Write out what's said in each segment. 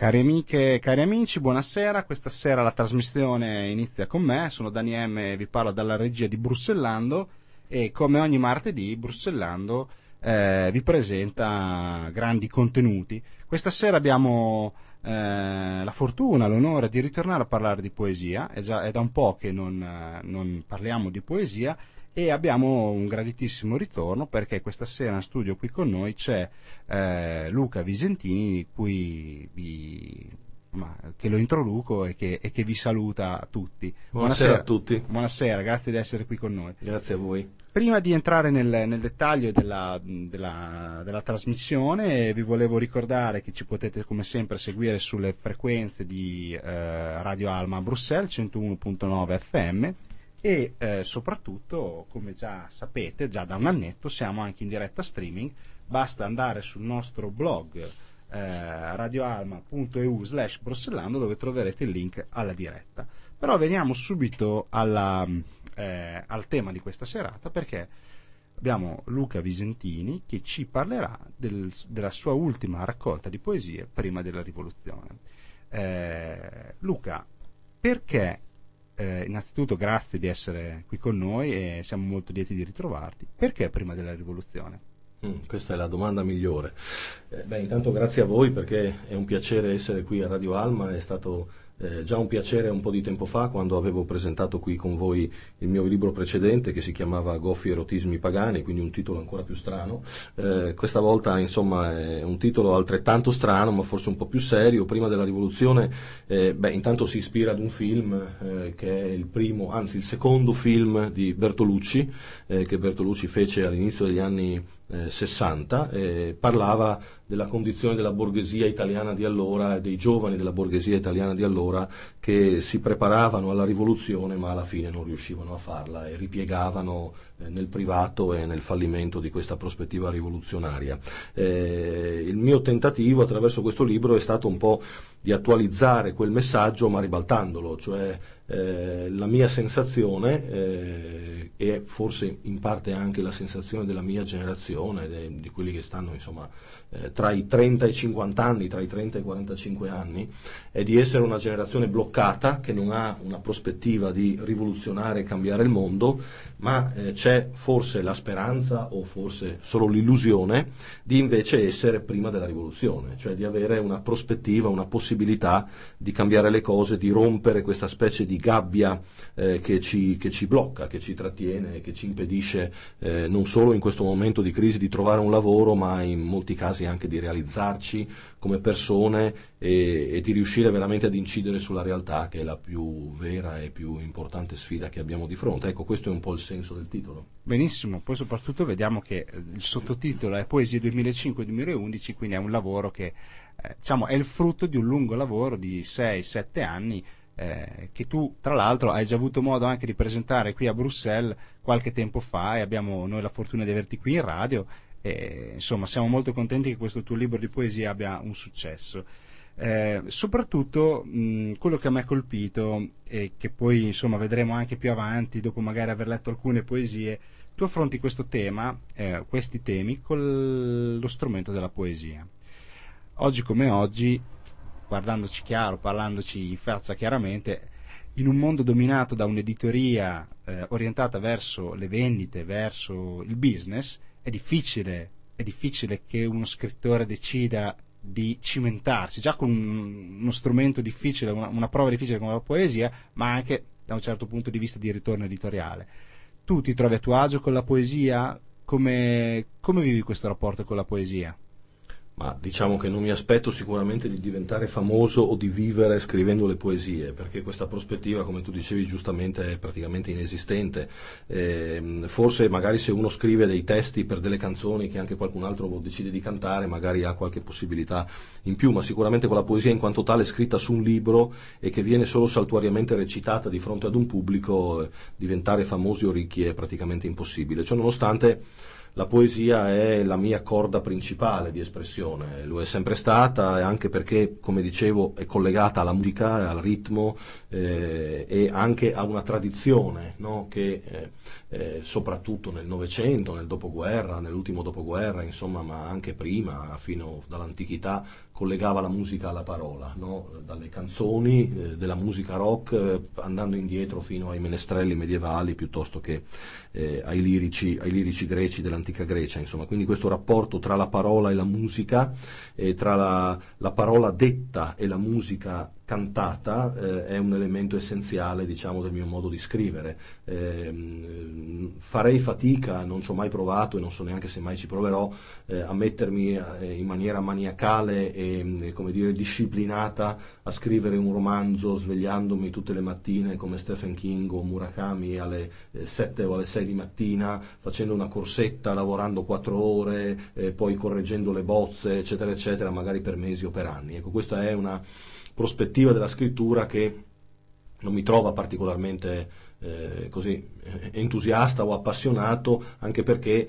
Cari amiche e cari amici, buonasera. Questa sera la trasmissione inizia con me. Sono Dani M e vi parlo dalla regia di Brussellando e come ogni martedì Brussellando eh, vi presenta grandi contenuti. Questa sera abbiamo eh, la fortuna, l'onore di ritornare a parlare di poesia. È, già, è da un po' che non, eh, non parliamo di poesia e abbiamo un graditissimo ritorno perché questa sera in studio qui con noi c'è eh, Luca Visentini cui vi, ma, che lo introduco e che, e che, vi saluta tutti. Buonasera, Buonasera, a tutti. Buonasera, grazie di essere qui con noi. Grazie a voi. Prima di entrare nel, nel dettaglio della, della, della, trasmissione, vi volevo ricordare che ci potete come sempre seguire sulle frequenze di eh, Radio Alma Bruxelles 101.9 FM e eh, soprattutto, come già sapete, già da un annetto siamo anche in diretta streaming, basta andare sul nostro blog eh, radioalma.eu slash Brussellando dove troverete il link alla diretta. Però veniamo subito alla, eh, al tema di questa serata perché abbiamo Luca Visentini che ci parlerà del, della sua ultima raccolta di poesie prima della rivoluzione. Eh, Luca, perché eh, innanzitutto grazie di essere qui con noi e siamo molto lieti di ritrovarti. Perché prima della rivoluzione? Mm, questa è la domanda migliore. Eh, beh, intanto grazie a voi perché è un piacere essere qui a Radio Alma, è stato eh, già un piacere un po' di tempo fa quando avevo presentato qui con voi il mio libro precedente che si chiamava Goffi erotismi pagani, quindi un titolo ancora più strano. Eh, questa volta insomma è un titolo altrettanto strano ma forse un po' più serio. Prima della rivoluzione, eh, beh, intanto si ispira ad un film eh, che è il primo, anzi il secondo film di Bertolucci, eh, che Bertolucci fece all'inizio degli anni 60, eh, parlava della condizione della borghesia italiana di allora e dei giovani della borghesia italiana di allora che si preparavano alla rivoluzione ma alla fine non riuscivano a farla e ripiegavano nel privato e nel fallimento di questa prospettiva rivoluzionaria. Eh, il mio tentativo attraverso questo libro è stato un po' di attualizzare quel messaggio ma ribaltandolo, cioè eh, la mia sensazione eh, e forse in parte anche la sensazione della mia generazione, de, di quelli che stanno insomma eh, tra i 30 e i 50 anni, tra i 30 e i 45 anni, è di essere una generazione bloccata che non ha una prospettiva di rivoluzionare e cambiare il mondo, ma eh, c'è forse la speranza o forse solo l'illusione di invece essere prima della rivoluzione, cioè di avere una prospettiva, una possibilità di cambiare le cose, di rompere questa specie di gabbia eh, che, ci, che, ci, blocca, che ci trattiene, che ci impedisce eh, non solo in questo momento di crisi di trovare un lavoro, ma in molti casi anche di realizzarci come persone e, e di riuscire veramente ad incidere sulla realtà che è la più vera e più importante sfida che abbiamo di fronte. Ecco, questo è un po' il senso del titolo. Benissimo, poi soprattutto vediamo che il sottotitolo è Poesie 2005-2011, quindi è un lavoro che eh, diciamo, è il frutto di un lungo lavoro di 6-7 anni eh, che tu tra l'altro hai già avuto modo anche di presentare qui a Bruxelles qualche tempo fa e abbiamo noi la fortuna di averti qui in radio e, insomma siamo molto contenti che questo tuo libro di poesia abbia un successo. Eh, soprattutto mh, quello che a me ha colpito e che poi insomma vedremo anche più avanti dopo magari aver letto alcune poesie tu affronti questo tema, eh, questi temi con lo strumento della poesia oggi come oggi guardandoci chiaro, parlandoci in faccia chiaramente, in un mondo dominato da un'editoria eh, orientata verso le vendite, verso il business, è difficile, è difficile che uno scrittore decida di cimentarsi, già con uno strumento difficile, una, una prova difficile come la poesia, ma anche da un certo punto di vista di ritorno editoriale. Tu ti trovi a tuo agio con la poesia? Come, come vivi questo rapporto con la poesia? Ma diciamo che non mi aspetto sicuramente di diventare famoso o di vivere scrivendo le poesie, perché questa prospettiva, come tu dicevi giustamente, è praticamente inesistente. Eh, forse magari se uno scrive dei testi per delle canzoni che anche qualcun altro decide di cantare, magari ha qualche possibilità in più, ma sicuramente con la poesia in quanto tale scritta su un libro e che viene solo saltuariamente recitata di fronte ad un pubblico, eh, diventare famosi o ricchi è praticamente impossibile. Ciò nonostante la poesia è la mia corda principale di espressione, lo è sempre stata anche perché, come dicevo, è collegata alla musica, al ritmo eh, e anche a una tradizione no? che eh, eh, soprattutto nel Novecento, nel dopoguerra, nell'ultimo dopoguerra, insomma, ma anche prima, fino dall'antichità, collegava la musica alla parola, no? dalle canzoni, eh, della musica rock, eh, andando indietro fino ai menestrelli medievali piuttosto che eh, ai, lirici, ai, lirici, greci dell'antica Grecia. Insomma. Quindi questo rapporto tra la parola e la musica, tra la, la parola detta e la musica cantata eh, è un elemento essenziale diciamo, del mio modo di scrivere. Eh, farei fatica, non ci ho mai provato e non so neanche se mai ci proverò, eh, a mettermi eh, in maniera maniacale e dire, disciplinata a scrivere un romanzo svegliandomi tutte le mattine come Stephen King o Murakami alle 7 eh, o alle 6 di mattina, facendo una corsetta, lavorando 4 ore, eh, poi correggendo le bozze, eccetera, eccetera, magari per mesi o per anni. Ecco, questa è una prospettiva della scrittura che non mi trova particolarmente eh, così, entusiasta o appassionato, anche perché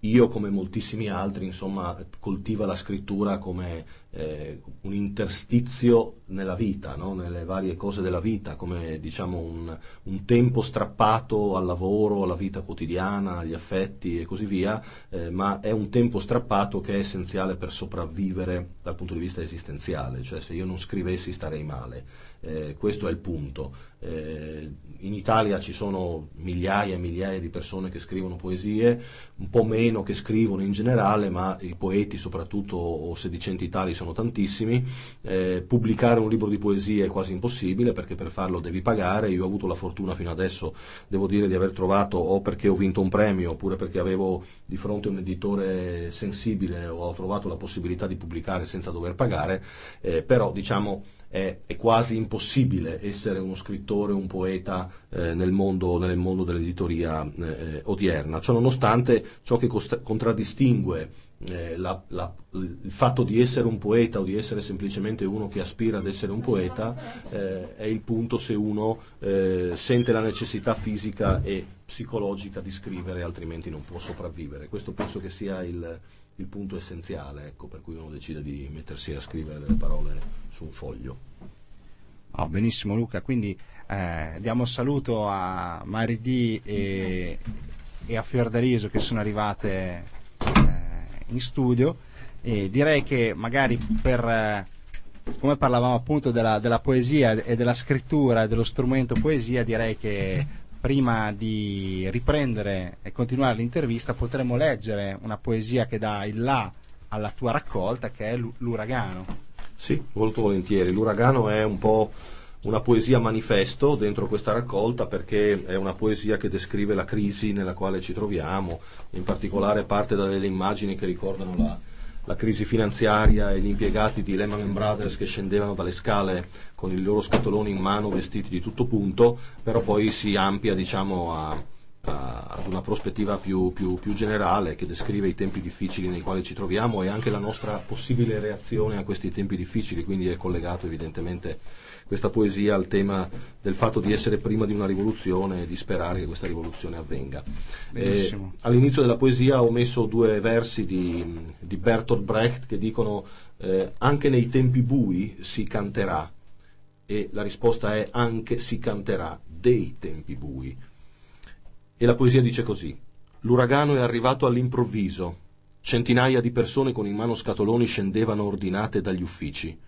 io, come moltissimi altri, insomma, coltiva la scrittura come eh, un interstizio nella vita, no? nelle varie cose della vita, come diciamo un, un, tempo strappato al lavoro, alla vita quotidiana, agli affetti e così via, eh, ma è un tempo strappato che è essenziale per sopravvivere dal punto di vista esistenziale, cioè se io non scrivessi starei male. Eh, questo è il punto. Eh, in Italia ci sono migliaia e migliaia di persone che scrivono poesie, un po' meno che scrivono in generale, ma i poeti, soprattutto o sedicenti tali, sono tantissimi. Eh, pubblicare un libro di poesie è quasi impossibile perché per farlo devi pagare. Io ho avuto la fortuna fino adesso, devo dire, di aver trovato o perché ho vinto un premio oppure perché avevo di fronte un editore sensibile o ho trovato la possibilità di pubblicare senza dover pagare, eh, però diciamo è, è, quasi impossibile essere uno scrittore, un poeta eh, nel, mondo, nel, mondo, dell'editoria eh, odierna. Ciò nonostante, ciò che cost- contraddistingue eh, la, la, il fatto di essere un poeta o di essere semplicemente uno che aspira ad essere un poeta eh, è il punto se uno eh, sente la necessità fisica e psicologica di scrivere, altrimenti non può sopravvivere. Questo penso che sia il, il punto essenziale ecco, per cui uno decide di mettersi a scrivere delle parole su un foglio. Oh, benissimo Luca, quindi eh, diamo saluto a Maridì e, e a Fiordaliso che sono arrivate in studio e direi che magari per, eh, come parlavamo appunto della, della poesia e della scrittura, dello strumento poesia, direi che prima di riprendere e continuare l'intervista potremmo leggere una poesia che dà il là alla tua raccolta che è l'uragano. Sì, molto volentieri. L'uragano è un po' una poesia manifesto dentro questa raccolta perché è una poesia che descrive la crisi nella quale ci troviamo, in particolare parte da delle immagini che ricordano la, la crisi finanziaria e gli impiegati di Lehman Brothers che scendevano dalle scale con i loro scatoloni in mano vestiti di tutto punto, però poi si amplia diciamo, a, ad una prospettiva più, più, più, generale che descrive i tempi difficili nei quali ci troviamo e anche la nostra possibile reazione a questi tempi difficili, quindi è collegato evidentemente questa poesia al tema del fatto di essere prima di una rivoluzione e di sperare che questa rivoluzione avvenga. Eh, all'inizio della poesia ho messo due versi di, di Bertolt Brecht che dicono eh, anche nei tempi bui si canterà e la risposta è anche si canterà dei tempi bui. E la poesia dice così, l'uragano è arrivato all'improvviso, centinaia di persone con in mano scatoloni scendevano ordinate dagli uffici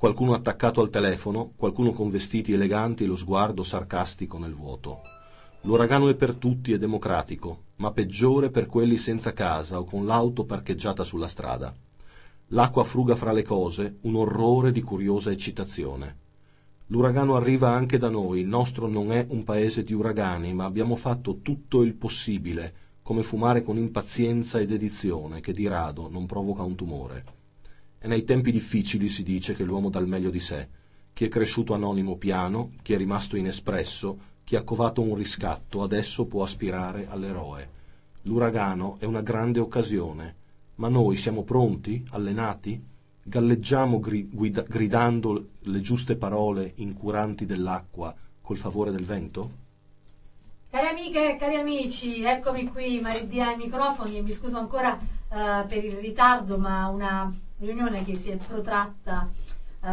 qualcuno attaccato al telefono, qualcuno con vestiti eleganti e lo sguardo sarcastico nel vuoto. L'uragano è per tutti e democratico, ma peggiore per quelli senza casa o con l'auto parcheggiata sulla strada. L'acqua fruga fra le cose, un orrore di curiosa eccitazione. L'uragano arriva anche da noi, il nostro non è un paese di uragani, ma abbiamo fatto tutto il possibile, come fumare con impazienza ed edizione, che di rado non provoca un tumore. È nei tempi difficili si dice che l'uomo dà il meglio di sé. Chi è cresciuto anonimo piano, chi è rimasto inespresso, chi ha covato un riscatto, adesso può aspirare all'eroe. L'uragano è una grande occasione, ma noi siamo pronti, allenati? Galleggiamo gri- gridando le giuste parole incuranti dell'acqua col favore del vento? Cari amiche e cari amici, eccomi qui, Maridia ai microfoni e mi scuso ancora uh, per il ritardo, ma una riunione che si è protratta uh,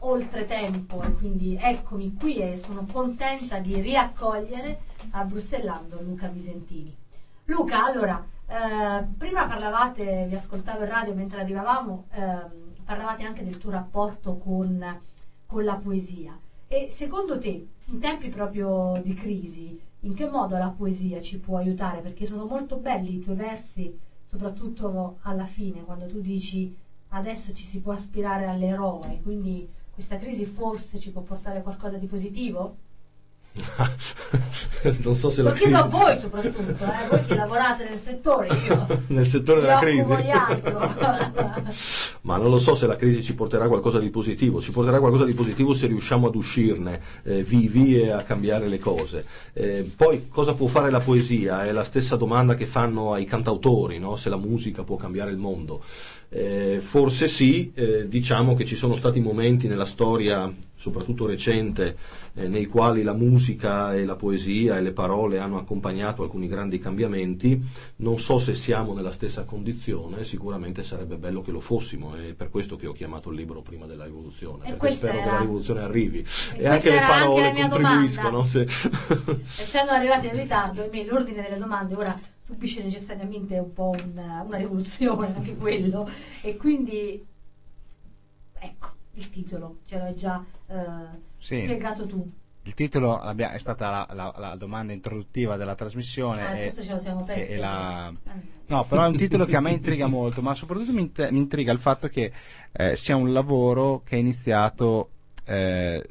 oltre tempo e quindi eccomi qui e sono contenta di riaccogliere a Brussellando Luca Visentini. Luca, allora, uh, prima parlavate, vi ascoltavo in radio mentre arrivavamo, uh, parlavate anche del tuo rapporto con, con la poesia. E secondo te, in tempi proprio di crisi, in che modo la poesia ci può aiutare? Perché sono molto belli i tuoi versi, soprattutto alla fine, quando tu dici adesso ci si può aspirare all'eroe, quindi questa crisi forse ci può portare a qualcosa di positivo? non so se Lo chiedo crisi... a voi soprattutto, eh, voi che lavorate nel settore, io nel settore della crisi. Ma non lo so se la crisi ci porterà qualcosa di positivo, ci porterà qualcosa di positivo se riusciamo ad uscirne eh, vivi e a cambiare le cose. Eh, poi cosa può fare la poesia? È la stessa domanda che fanno ai cantautori, no? se la musica può cambiare il mondo. Eh, forse sì, eh, diciamo che ci sono stati momenti nella storia, soprattutto recente, eh, nei quali la musica e la poesia e le parole hanno accompagnato alcuni grandi cambiamenti. Non so se siamo nella stessa condizione, sicuramente sarebbe bello che lo fossimo, è per questo che ho chiamato il libro prima della rivoluzione, E perché spero che era- la rivoluzione arrivi e, questa anche le anche parole mia contribuiscono. se- Essendo arrivati in ritardo, l'ordine delle domande ora subisce necessariamente un po' un- una rivoluzione, anche quello, e quindi il titolo, ce l'hai già eh, Sì. spiegato tu. Il titolo è stata la, la- la domanda introduttiva della trasmissione. Ah, e- questo ce lo siamo persi. e la-. No, però è un titolo che a me intriga molto, ma soprattutto mi, int- mi intriga il fatto che eh, sia un lavoro che è iniziato eh,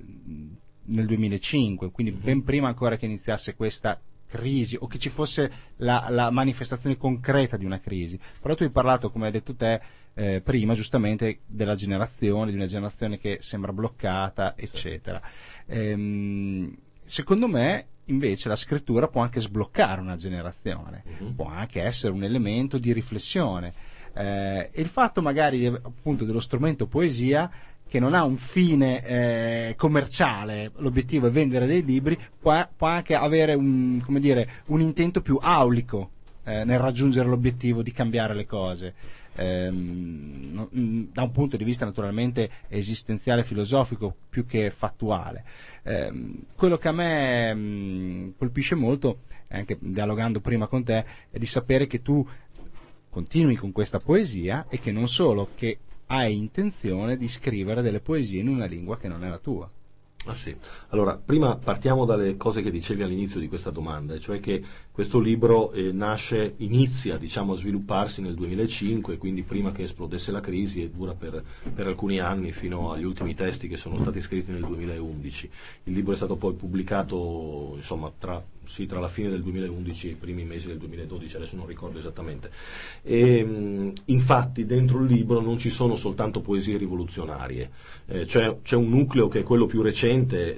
nel 2005, quindi ben prima ancora che iniziasse questa crisi o che ci fosse la, la manifestazione concreta di una crisi. Però tu hai parlato, come hai detto te, eh, prima giustamente della generazione, di una generazione che sembra bloccata, eccetera. Ehm, secondo me, invece, la scrittura può anche sbloccare una generazione, Mhm. può anche essere un elemento di riflessione. Eh, e il fatto magari appunto dello strumento poesia che non ha un fine eh, commerciale, l'obiettivo è vendere dei libri, può, può anche avere un, come dire, un intento più aulico eh, nel raggiungere l'obiettivo di cambiare le cose. Ehm, mh, da un punto di vista naturalmente esistenziale, filosofico, più che fattuale. Ehm, quello che a me mh, colpisce molto, anche dialogando prima con te, è di sapere che tu continui con questa poesia e che non solo, che hai intenzione di scrivere delle poesie in una lingua che non è la tua. Ah sì. Allora, prima partiamo dalle cose che dicevi all'inizio di questa domanda, cioè che questo libro eh, nasce, inizia diciamo, a svilupparsi nel 2005, quindi prima che esplodesse la crisi e dura per, per alcuni anni fino agli ultimi testi che sono stati scritti nel 2011. Il libro è stato poi pubblicato insomma, tra, sì, tra la fine del 2011 e i primi mesi del 2012, adesso non ricordo esattamente. E, mh, infatti dentro il libro non ci sono soltanto poesie rivoluzionarie, eh, c'è, c'è un nucleo che è quello più recente,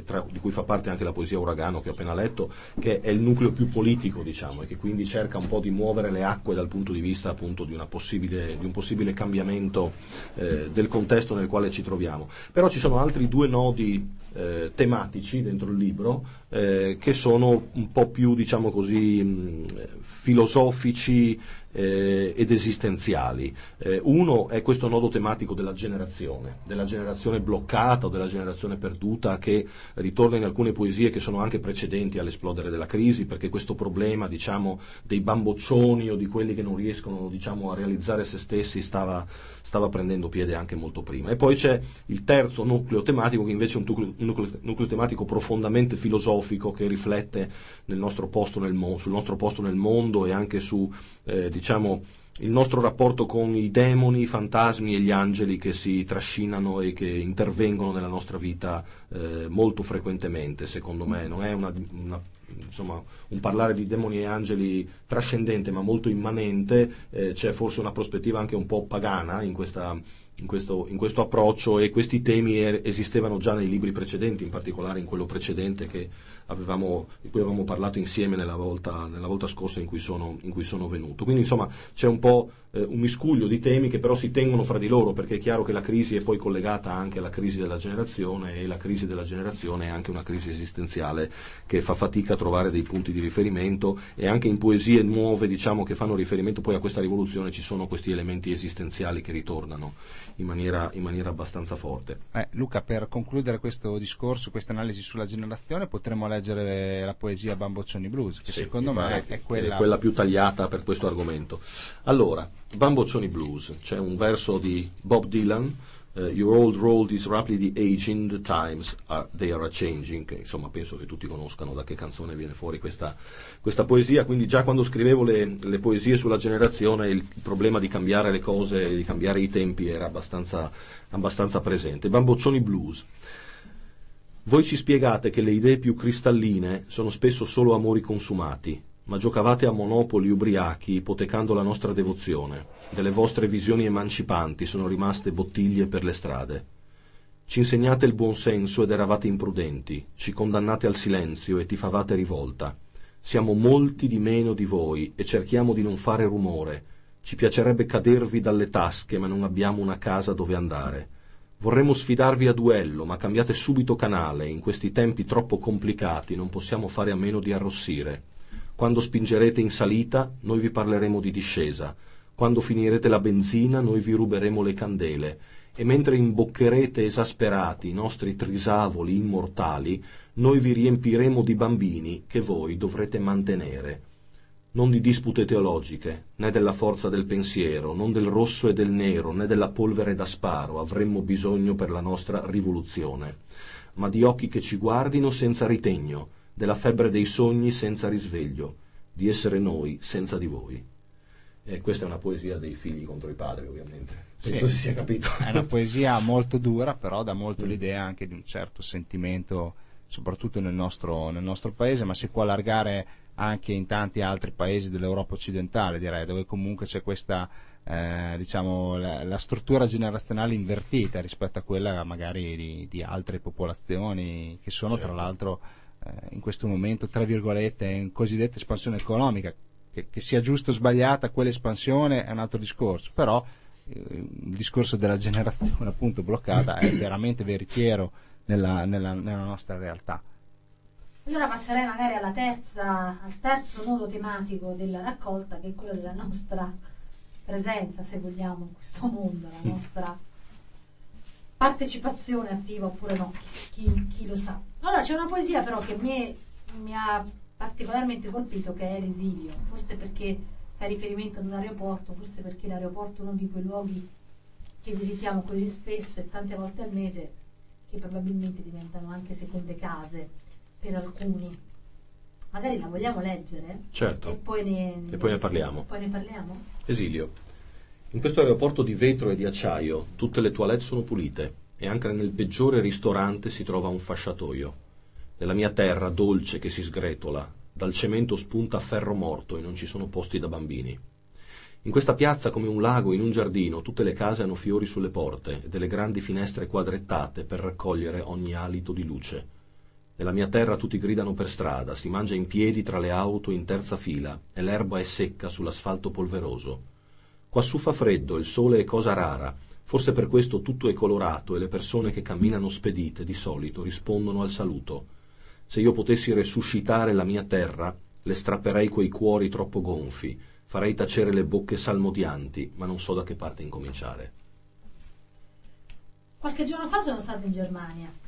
tra- di cui fa parte anche la poesia Uragano che ho appena letto, che è il nucleo più politico, diciamo, e che quindi cerca un po' di muovere le acque dal punto di vista appunto di, di un possibile cambiamento eh, del contesto nel quale ci troviamo. Però ci sono altri due nodi eh, tematici dentro il libro eh, che sono un po' più, diciamo così, filosofici eh, ed esistenziali. Eh, uno è questo nodo tematico della generazione, della generazione bloccata o della generazione perduta che ritorna in alcune poesie che sono anche precedenti all'esplodere della crisi, perché questo problema diciamo, dei bamboccioni o di quelli che non riescono diciamo, a realizzare se stessi stava, stava prendendo piede anche molto prima. E poi c'è il terzo nucleo tematico che invece è un nucleo, nucleo- nucleo tematico profondamente filosofico che riflette nel nostro nel mo- sul nostro posto nel mondo e anche su eh, diciamo, il nostro rapporto con i demoni, i fantasmi e gli angeli che si trascinano e che intervengono nella nostra vita eh, molto frequentemente, secondo me. Non è una- una- insomma, un parlare di demoni e angeli trascendente ma molto immanente, eh, c'è forse una prospettiva anche un po' pagana in questa in questo, in questo approccio e questi temi er- esistevano già nei libri precedenti, in particolare in quello precedente che avevamo, di cui avevamo parlato insieme nella volta, nella volta scorsa in cui, sono, in cui sono venuto. Quindi insomma c'è un po' eh, un miscuglio di temi che però si tengono fra di loro perché è chiaro che la crisi è poi collegata anche alla crisi della generazione e la crisi della generazione è anche una crisi esistenziale che fa fatica a trovare dei punti di riferimento e anche in poesie nuove diciamo che fanno riferimento poi a questa rivoluzione ci sono questi elementi esistenziali che ritornano in maniera, in maniera abbastanza forte. Eh, Luca, per concludere questo discorso, questa analisi sulla generazione, potremmo leggere la poesia Bamboccioni Blues, che Sì, secondo me è che quella... più tagliata per questo argomento. Allora, Bamboccioni Blues, c'è un verso di Bob Dylan Uh, your old road is rapidly aging, the times are, they are changing, che insomma penso che tutti conoscano da che canzone viene fuori questa, questa poesia, quindi già quando scrivevo le, le, poesie sulla generazione il, il, problema di cambiare le cose, di cambiare i tempi era abbastanza, abbastanza presente. Bamboccioni blues. Voi ci spiegate che le idee più cristalline sono spesso solo amori consumati, ma giocavate a monopoli ubriachi ipotecando la nostra devozione. Delle vostre visioni emancipanti sono rimaste bottiglie per le strade. Ci insegnate il buon senso ed eravate imprudenti, ci condannate al silenzio e ti favate rivolta. Siamo molti di meno di voi e cerchiamo di non fare rumore. Ci piacerebbe cadervi dalle tasche, ma non abbiamo una casa dove andare. Vorremmo sfidarvi a duello, ma cambiate subito canale. In questi tempi troppo complicati non possiamo fare a meno di arrossire. Quando spingerete in salita, noi vi parleremo di discesa. Quando finirete la benzina, noi vi ruberemo le candele. E mentre imboccherete esasperati i nostri trisavoli immortali, noi vi riempiremo di bambini che voi dovrete mantenere. Non di dispute teologiche, né della forza del pensiero, non del rosso e del nero, né della polvere da sparo avremmo bisogno per la nostra rivoluzione, ma di occhi che ci guardino senza ritegno, della febbre dei sogni senza risveglio, di essere noi senza di voi. E questa è una poesia dei figli contro i padri, ovviamente. Penso sì, si sia capito. È una poesia molto dura, però dà molto mm. l'idea anche di un certo sentimento, soprattutto nel nostro, nel nostro paese, ma si può allargare anche in tanti altri paesi dell'Europa occidentale, direi, dove comunque c'è questa eh, diciamo, la, la, struttura generazionale invertita rispetto a quella magari di, di altre popolazioni che sono certo. tra l'altro eh, in questo momento, tra virgolette, in cosiddetta espansione economica, che, che sia giusta o sbagliata, quell'espansione è un altro discorso, però eh, il discorso della generazione appunto bloccata è veramente veritiero nella, nella, nella nostra realtà. Allora passerei magari alla terza, al terzo nodo tematico della raccolta, che è quello della nostra presenza, se vogliamo, in questo mondo, la nostra partecipazione attiva oppure no, chi, chi, lo sa. Allora c'è una poesia però che mi, mi ha particolarmente colpito che è l'esilio, forse perché fa riferimento ad un aeroporto, forse perché l'aeroporto è uno di quei luoghi che visitiamo così spesso e tante volte al mese che probabilmente diventano anche seconde case per alcuni. Magari la vogliamo leggere? Certo. E poi ne, e poi ne parliamo. Poi ne parliamo? Esilio. In questo aeroporto di vetro e di acciaio tutte le toilette sono pulite e anche nel peggiore ristorante si trova un fasciatoio. Nella mia terra dolce che si sgretola, dal cemento spunta ferro morto e non ci sono posti da bambini. In questa piazza, come un lago in un giardino, tutte le case hanno fiori sulle porte e delle grandi finestre quadrettate per raccogliere ogni alito di luce. Nella mia terra tutti gridano per strada, si mangia in piedi tra le auto in terza fila e l'erba è secca sull'asfalto polveroso. Quassù fa freddo, il sole è cosa rara, forse per questo tutto è colorato e le persone che camminano spedite di solito rispondono al saluto. Se io potessi resuscitare la mia terra, le strapperei quei cuori troppo gonfi, farei tacere le bocche salmodianti, ma non so da che parte incominciare. Qualche giorno fa sono stata in Germania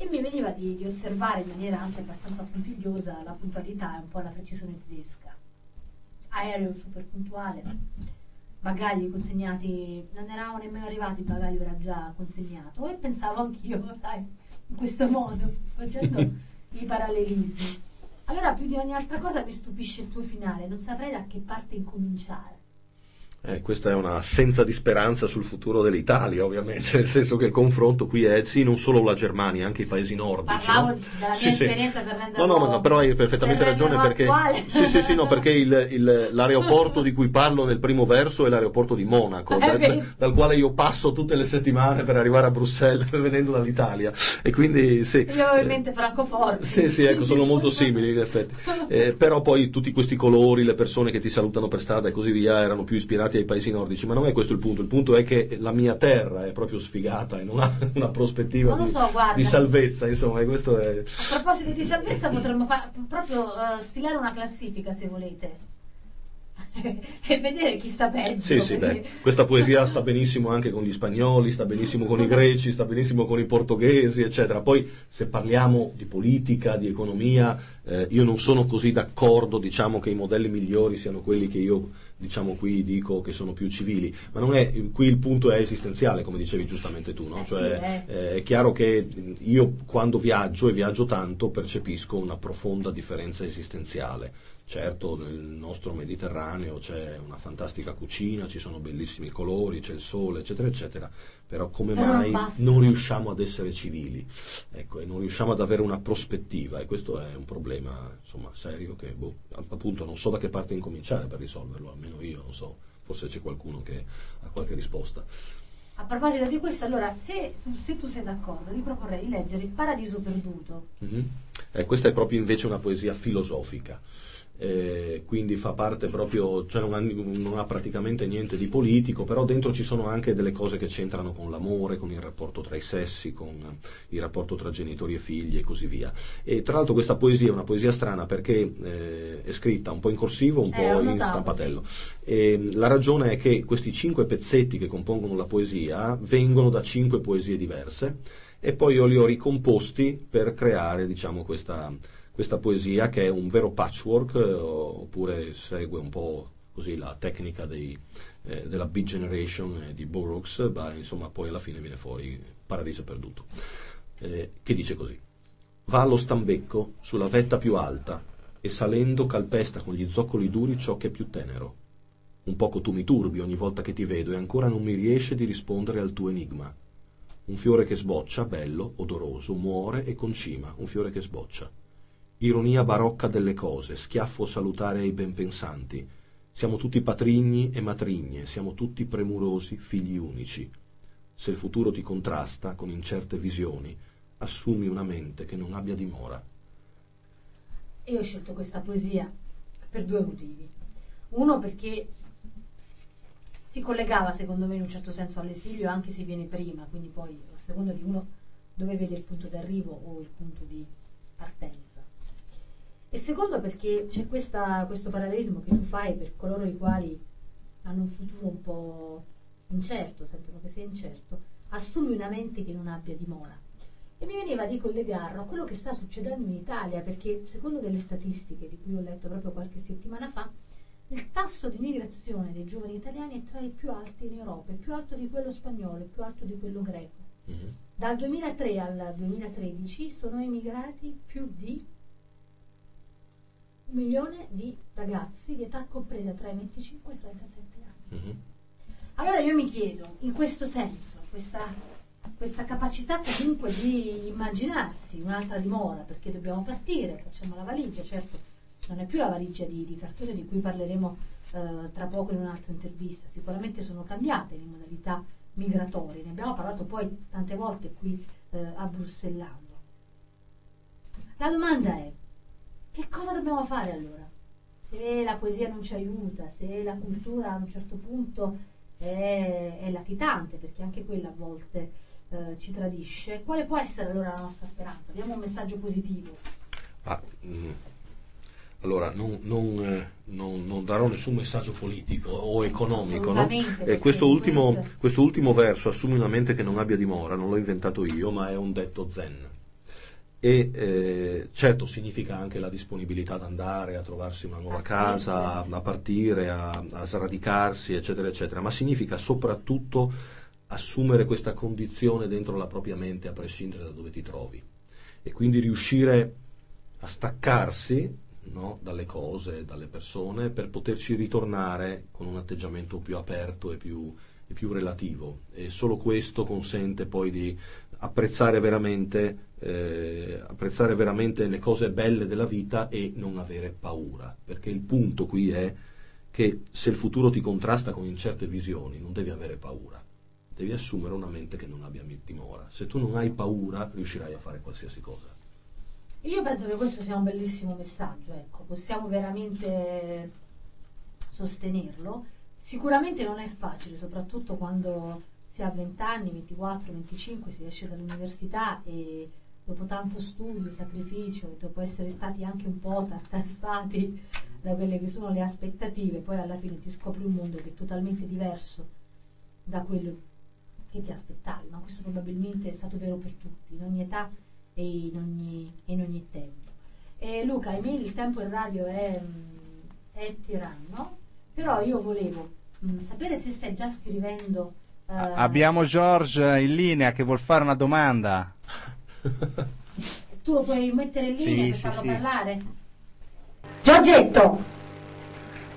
e mi veniva di, di osservare in maniera anche abbastanza puntigliosa la puntualità e un po' la precisione tedesca aereo super puntuale, bagagli consegnati, non eravamo nemmeno arrivati, il bagaglio era già consegnato e pensavo anch'io, sai, in questo modo, facendo i parallelismi. Allora più di ogni altra cosa mi stupisce il tuo finale, non saprei da che parte incominciare. Eh, questa è una assenza di speranza sul futuro dell'Italia, ovviamente, nel senso che il confronto qui è sì, non solo la Germania, anche i paesi nordici. Parlavo no? della mia sì, esperienza sì. per renderlo No, no, ma però hai perfettamente per ragione perché, sì, sì, sì, no, perché il, il, l'aeroporto di cui parlo nel primo verso è l'aeroporto di Monaco, da, dal quale io passo tutte le settimane per arrivare a Bruxelles venendo dall'Italia. E quindi sì. Io avevo in mente Francoforte. Sì, sì, ecco, sono molto simili in effetti. Eh, però poi tutti questi colori, le persone che ti salutano per strada e così via erano più ispirati ai paesi nordici ma non è questo il punto, il punto è che la mia terra è proprio sfigata e non ha una prospettiva di, so, di, salvezza, insomma, questo è... A proposito di salvezza potremmo fa- proprio uh, stilare una classifica se volete. e vedere chi sta peggio. Sì, sì, beh, questa poesia sta benissimo anche con gli spagnoli, sta benissimo con i greci, sta benissimo con i portoghesi, eccetera. Poi se parliamo di politica, di economia, eh, io non sono così d'accordo, diciamo che i modelli migliori siano quelli che io diciamo qui dico che sono più civili, ma non è, qui il punto è esistenziale, come dicevi giustamente tu, no? Eh cioè, sì, eh. eh, è chiaro che io quando viaggio e viaggio tanto percepisco una profonda differenza esistenziale. Certo, nel nostro Mediterraneo c'è una fantastica cucina, ci sono bellissimi colori, c'è il sole, eccetera, eccetera, però come Però non mai basta. non riusciamo ad essere civili? Ecco, e non riusciamo ad avere una prospettiva e questo è un problema insomma, serio che boh, appunto non so da che parte incominciare per risolverlo, almeno io non so, forse c'è qualcuno che ha qualche risposta. A proposito di questo, allora, se, se tu sei d'accordo, ti proporrei di leggere Il Paradiso Perduto. Mhm. Eh, questa è proprio invece una poesia filosofica. Eh, quindi fa parte proprio, cioè non ha, non ha praticamente niente di politico, però dentro ci sono anche delle cose che c'entrano con l'amore, con il rapporto tra i sessi, con il rapporto tra genitori e figli e così via. E tra l'altro questa poesia è una poesia strana perché eh, è scritta un po' in corsivo, un Eh, po' in stampatello. E la ragione è che questi cinque pezzetti che compongono la poesia vengono da cinque poesie diverse e poi io li ho ricomposti per creare diciamo, questa, questa poesia che è un vero patchwork eh, oppure segue un po' così la tecnica dei, eh, della Beat Generation e di Burroughs, ma insomma poi alla fine viene fuori Paradiso perduto, eh, che dice così. Va allo stambecco sulla vetta più alta e salendo calpesta con gli zoccoli duri ciò che è più tenero. Un poco tu mi turbi ogni volta che ti vedo e ancora non mi riesce di rispondere al tuo enigma. Un fiore che sboccia, bello, odoroso, muore e concima, un fiore che sboccia. Ironia barocca delle cose, schiaffo salutare ai benpensanti. Siamo tutti patrigni e matrigne, siamo tutti premurosi figli unici. Se il futuro ti contrasta con incerte visioni, assumi una mente che non abbia dimora. Io ho scelto questa poesia per due motivi. Uno perché si collegava secondo me in un certo senso all'esilio anche se viene prima, quindi poi a seconda di uno dove vede il punto d'arrivo o il punto di partenza. E secondo perché c'è questa- questo parallelismo che tu fai per coloro i quali hanno un futuro un po' incerto, sentono che sei incerto, assumi una mente che non abbia dimora. E mi veniva di collegarlo a quello che sta succedendo in Italia, perché secondo delle statistiche di cui ho letto proprio qualche settimana fa, il tasso di migrazione dei giovani italiani è tra i più alti in Europa, è più alto di quello spagnolo, è più alto di quello greco. Dal 2003 al 2013 sono emigrati più di un milione di ragazzi di età compresa tra i 25 e i 37 anni. Mhm. Allora io mi chiedo, in questo senso, questa, questa capacità comunque di immaginarsi un'altra dimora, perché dobbiamo partire, facciamo la valigia, certo non è più la valigia di, di cartone di cui parleremo eh, tra poco in un'altra intervista, sicuramente sono cambiate le modalità migratorie, ne abbiamo parlato poi tante volte qui eh, a Bruxellando. La domanda è, che cosa dobbiamo fare allora? Se la poesia non ci aiuta, se la cultura a un certo punto è, è latitante, perché anche quella a volte eh, ci tradisce, quale può essere allora la nostra speranza? Diamo un messaggio positivo. Ah, mm. Allora, non, non, eh, non- non darò nessun messaggio politico o economico. No? Eh, questo, ultimo, questo- questo ultimo verso, assumi una mente che non abbia dimora, non l'ho inventato io, ma è un detto zen. E eh, certo significa anche la disponibilità ad andare, a trovarsi una nuova A casa, a, partire. a a, sradicarsi, eccetera, eccetera, ma significa soprattutto assumere questa condizione dentro la propria mente a prescindere da dove ti trovi e quindi riuscire a staccarsi no, dalle cose, dalle persone, per poterci ritornare con un atteggiamento più aperto e più, più relativo. E solo questo consente poi di apprezzare veramente, eh, apprezzare veramente le cose belle della vita e non avere paura, perché il punto qui è che se il futuro ti contrasta con incerte visioni non devi avere paura, devi assumere una mente che non abbia dimora. Se tu non hai paura riuscirai a fare qualsiasi cosa. Io penso che questo sia un bellissimo messaggio, ecco, possiamo veramente sostenerlo. Sicuramente non è facile, soprattutto quando si ha 20 anni, 24, 25, si esce dall'università e dopo tanto studio, sacrificio, dopo essere stati anche un po' tartassati da quelle che sono le aspettative, poi alla fine ti scopri un mondo che è totalmente diverso da quello che ti aspettavi, ma questo probabilmente è stato vero per tutti, in ogni età e in ogni, in ogni tempo. E Luca, ahimè il tempo in radio è, mm, è tiranno, Però io volevo mh, sapere se stai già scrivendo. eh, Abbiamo George in linea che vuol fare una domanda. Tu lo puoi mettere in Sì, linea per sì, farlo sì. parlare? Giorgetto,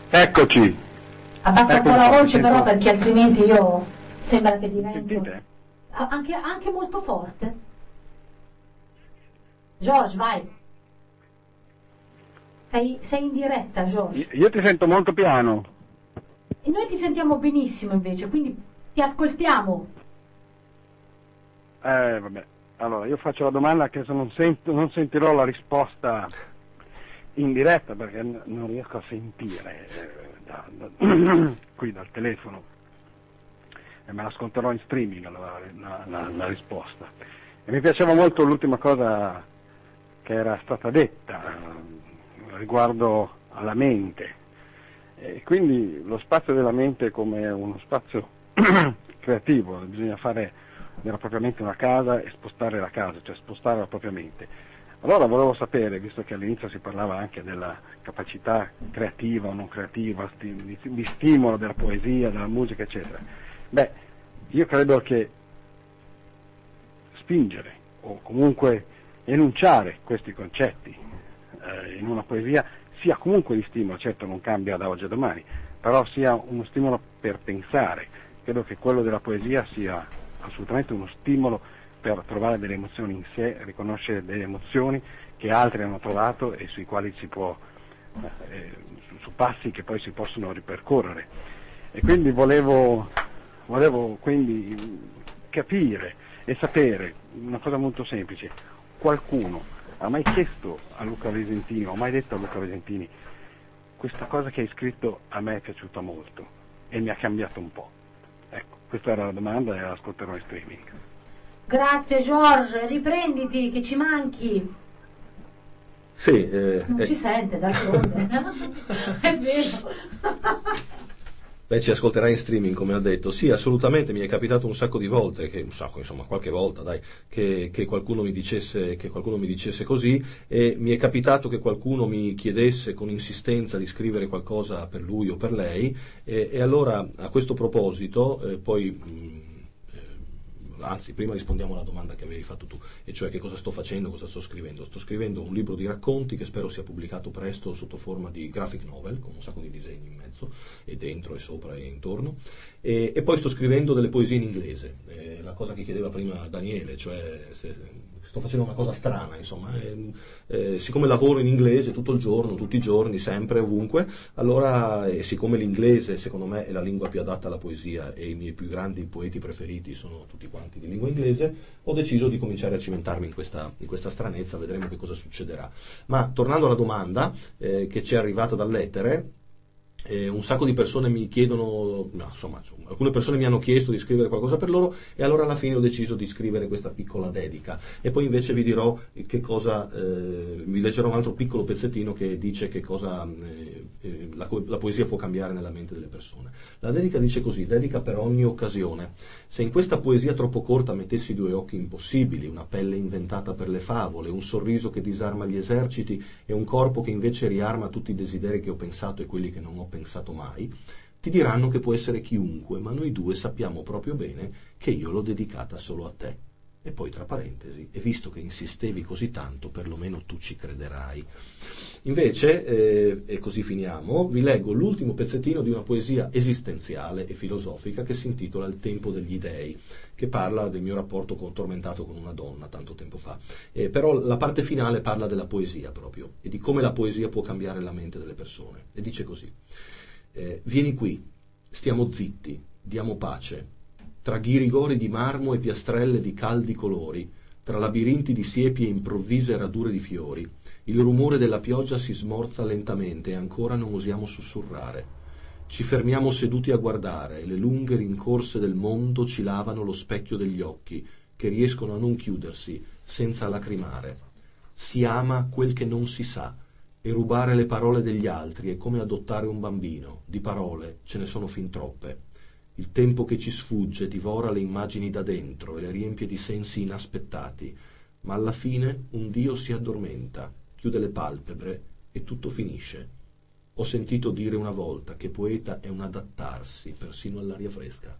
Eccoci, abbassa un po' la qua, voce però sento. perché altrimenti io sembra che? Ah, anche, anche molto forte. George, vai. Sei, sei in diretta, George. Io- Io ti sento molto piano. E noi ti sentiamo benissimo invece, quindi ti ascoltiamo. Eh, vabbè. Allora, io faccio la domanda che se non, sento, non sentirò la risposta in diretta perché n- non riesco a sentire eh, da- da- qui dal telefono e me l'ascolterò in streaming allora, la, la- la risposta. E mi piaceva molto l'ultima cosa che era stata detta eh, riguardo alla mente. E quindi lo spazio della mente come uno spazio creativo, bisogna fare della propria mente una casa e spostare la casa, cioè spostare la propria mente. Allora volevo sapere, visto che all'inizio si parlava anche della capacità creativa o non creativa, di stimolo della poesia, della musica, eccetera. Beh, io credo che spingere o comunque enunciare questi concetti eh, in una poesia sia comunque di stimolo, certo non cambia da oggi a domani, però sia uno stimolo per pensare. Credo che quello della poesia sia assolutamente uno stimolo per trovare delle emozioni in sé, riconoscere delle emozioni che altri hanno trovato e sui quali si può, eh, su, su passi che poi si possono ripercorrere. E quindi volevo, volevo quindi capire e sapere una cosa molto semplice, qualcuno ha mai chiesto a Luca Vesentini, ho mai detto a Luca Vesentini, questa cosa che hai scritto a me è piaciuta molto e mi ha cambiato un po'. Ecco, questa era la domanda e la ascolterò in streaming. Grazie George, riprenditi che ci manchi. Sì, eh, Non eh, ci sente d'altronde. È vero. Lei ci ascolterà in streaming, come ha detto. Sì, assolutamente, mi è capitato un sacco di volte, che, un sacco, insomma, qualche volta, dai, che, che qualcuno mi dicesse, che qualcuno mi dicesse così e mi è capitato che qualcuno mi chiedesse con insistenza di scrivere qualcosa per lui o per lei e, e allora a questo proposito, eh, poi... mh, eh, Anzi, prima rispondiamo alla domanda che avevi fatto tu, e cioè che cosa sto facendo, cosa sto scrivendo. Sto scrivendo un libro di racconti che spero sia pubblicato presto sotto forma di graphic novel, con un sacco di disegni in mezzo, e dentro e sopra e intorno. E, e poi sto scrivendo delle poesie in inglese, eh, la cosa che chiedeva prima Daniele, cioè se- sto facendo una cosa strana, insomma. eh, eh, siccome lavoro in inglese tutto il giorno, tutti i giorni, sempre, ovunque, allora, e siccome l'inglese secondo me è la lingua più adatta alla poesia e i miei più grandi poeti preferiti sono tutti quanti di lingua inglese, ho deciso di cominciare a cimentarmi in questa, in questa stranezza, vedremo che cosa succederà. Ma tornando alla domanda eh, che ci è arrivata dall'etere, eh, un sacco di persone mi chiedono, no, insomma, insomma, alcune persone mi hanno chiesto di scrivere qualcosa per loro e allora alla fine ho deciso di scrivere questa piccola dedica e poi invece vi dirò che cosa, eh, vi leggerò un altro piccolo pezzettino che dice che cosa eh, eh, la, la poesia può cambiare nella mente delle persone. La dedica dice così, dedica per ogni occasione. Se in questa poesia troppo corta mettessi due occhi impossibili, una pelle inventata per le favole, un sorriso che disarma gli eserciti e un corpo che invece riarma tutti i desideri che ho pensato e quelli che non ho pensato mai, ti diranno che può essere chiunque, ma noi due sappiamo proprio bene che io l'ho dedicata solo a te. E poi tra parentesi, e visto che insistevi così tanto, perlomeno tu ci crederai. Invece, eh, e così finiamo, vi leggo l'ultimo pezzettino di una poesia esistenziale e filosofica che si intitola Il tempo degli dei, che parla del mio rapporto con- tormentato con una donna tanto tempo fa. Eh, però la parte finale parla della poesia proprio e di come la poesia può cambiare la mente delle persone. E dice così. Eh, vieni qui, stiamo zitti, diamo pace, tra ghirigori di marmo e piastrelle di caldi colori, tra labirinti di siepi e improvvise radure di fiori, il rumore della pioggia si smorza lentamente e ancora non osiamo sussurrare. Ci fermiamo seduti a guardare e le lunghe rincorse del mondo ci lavano lo specchio degli occhi, che riescono a non chiudersi senza lacrimare. Si ama quel che non si sa, e rubare le parole degli altri è come adottare un bambino. Di parole ce ne sono fin troppe. Il tempo che ci sfugge divora le immagini da dentro e le riempie di sensi inaspettati, ma alla fine un Dio si addormenta, chiude le palpebre e tutto finisce. Ho sentito dire una volta che poeta è un adattarsi persino all'aria fresca.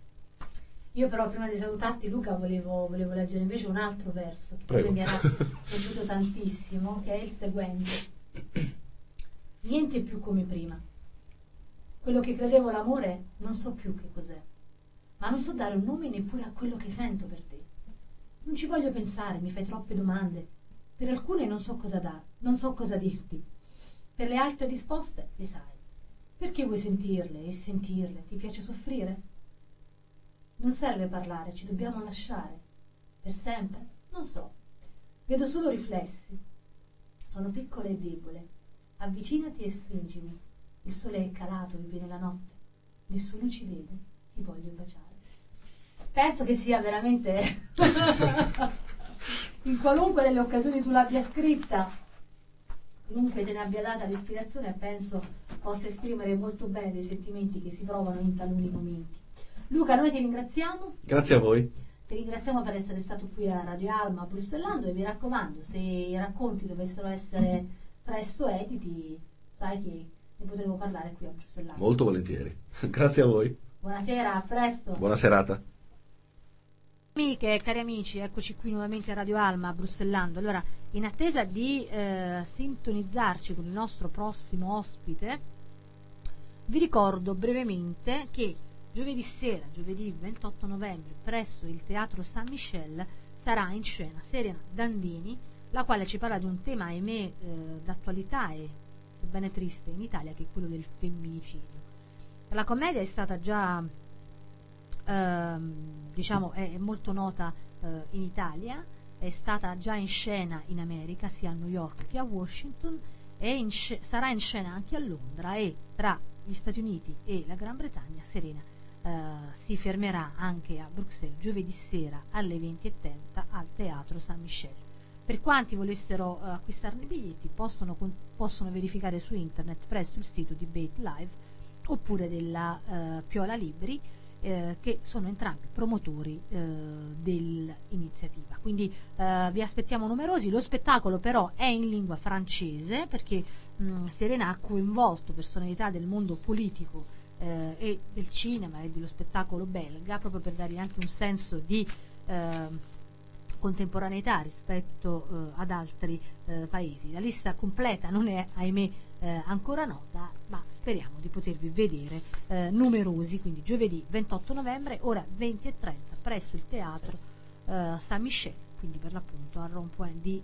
Io però prima di salutarti Luca volevo, volevo leggere invece un altro verso che Prego. mi era piaciuto tantissimo, che è il seguente. Niente più come prima. Quello che credevo l'amore non so più che cos'è, ma non so dare un nome neppure a quello che sento per te. Non ci voglio pensare, mi fai troppe domande. Per alcune non so cosa dar, non so cosa dirti. Per le altre risposte le sai. Perché vuoi sentirle e sentirle? Ti piace soffrire? Non serve parlare, ci dobbiamo lasciare. Per sempre? Non so. Vedo solo riflessi. Sono piccola e debole. Avvicinati e stringimi. Il sole è calato e viene la notte. Nessuno ci vede. Ti voglio baciare. Penso che sia veramente in qualunque delle occasioni tu l'abbia scritta, comunque te ne abbia data l'ispirazione, penso possa esprimere molto bene dei sentimenti che si provano in taluni momenti. Luca, noi ti ringraziamo. Grazie a voi. Ti ringraziamo per essere stato qui a Radio Alma Bruxellando e vi raccomando, se i racconti dovessero essere presto editi, sai che ne potremo parlare qui a Bruxellando. Molto volentieri. Grazie a voi. Buonasera, a presto. Buona serata. Amiche e cari amici, eccoci qui nuovamente a Radio Alma a Bruxellando. Allora, in attesa di eh, sintonizzarci con il nostro prossimo ospite, vi ricordo brevemente che giovedì sera, giovedì 28 novembre, presso il Teatro San Michel, sarà in scena Serena Dandini, la quale ci parla di un tema, ahimè, eh, d'attualità e sebbene triste in Italia, che è quello del femminicidio. La commedia è stata già ehm, diciamo è, è molto nota eh, in Italia, è stata già in scena in America, sia a New York che a Washington, e in sc- sarà in scena anche a Londra e tra gli Stati Uniti e la Gran Bretagna Serena eh, si fermerà anche a Bruxelles giovedì sera alle 20.30 al Teatro San Michel. Per quanti volessero eh, acquistarne i biglietti possono, possono verificare su internet presso il sito di Bait Live oppure della eh, Piola Libri eh, che sono entrambi promotori eh, dell'iniziativa. Quindi eh, vi aspettiamo numerosi, lo spettacolo però è in lingua francese perché mh, Serena ha coinvolto personalità del mondo politico eh, e del cinema e dello spettacolo belga proprio per dargli anche un senso di contemporaneità rispetto eh, ad altri eh, paesi. La lista completa non è, ahimè, eh, ancora nota, ma speriamo di potervi vedere numerosi, quindi giovedì 28 novembre, ora 20.30 presso il teatro Saint-Michel, quindi per l'appunto al rond-point di